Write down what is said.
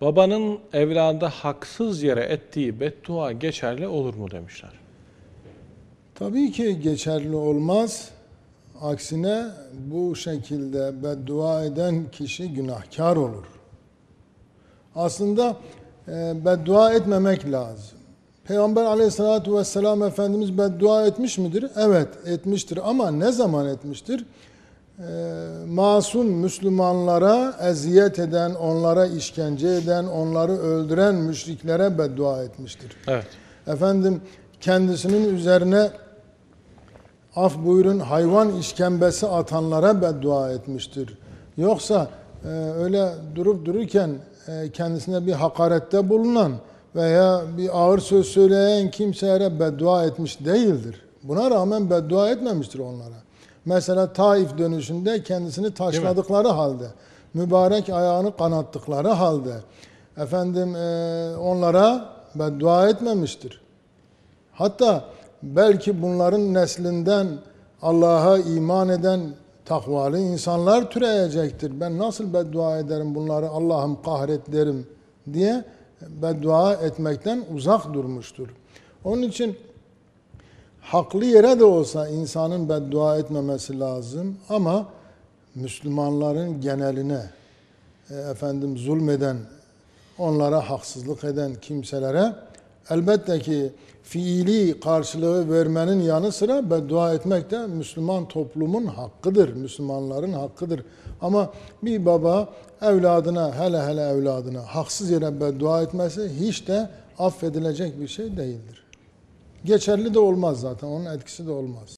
babanın evlada haksız yere ettiği beddua geçerli olur mu demişler. Tabii ki geçerli olmaz. Aksine bu şekilde beddua eden kişi günahkar olur. Aslında e, beddua etmemek lazım. Peygamber aleyhissalatü vesselam Efendimiz beddua etmiş midir? Evet etmiştir ama ne zaman etmiştir? E, masum Müslümanlara eziyet eden, onlara işkence eden, onları öldüren müşriklere beddua etmiştir. Evet. Efendim kendisinin üzerine af buyurun hayvan işkembesi atanlara beddua etmiştir. Yoksa e, öyle durup dururken e, kendisine bir hakarette bulunan veya bir ağır söz söyleyen kimselere beddua etmiş değildir. Buna rağmen beddua etmemiştir onlara. Mesela Taif dönüşünde kendisini taşladıkları halde, mübarek ayağını kanattıkları halde efendim e, onlara beddua etmemiştir. Hatta belki bunların neslinden Allah'a iman eden takvalı insanlar türeyecektir. Ben nasıl beddua ederim bunları Allah'ım kahret derim diye beddua etmekten uzak durmuştur. Onun için haklı yere de olsa insanın beddua etmemesi lazım ama Müslümanların geneline e, efendim zulmeden, onlara haksızlık eden kimselere elbette ki fiili karşılığı vermenin yanı sıra beddua etmek de Müslüman toplumun hakkıdır, Müslümanların hakkıdır. Ama bir baba evladına, hele hele evladına haksız yere beddua etmesi hiç de affedilecek bir şey değildir. Geçerli de olmaz zaten, onun etkisi de olmaz.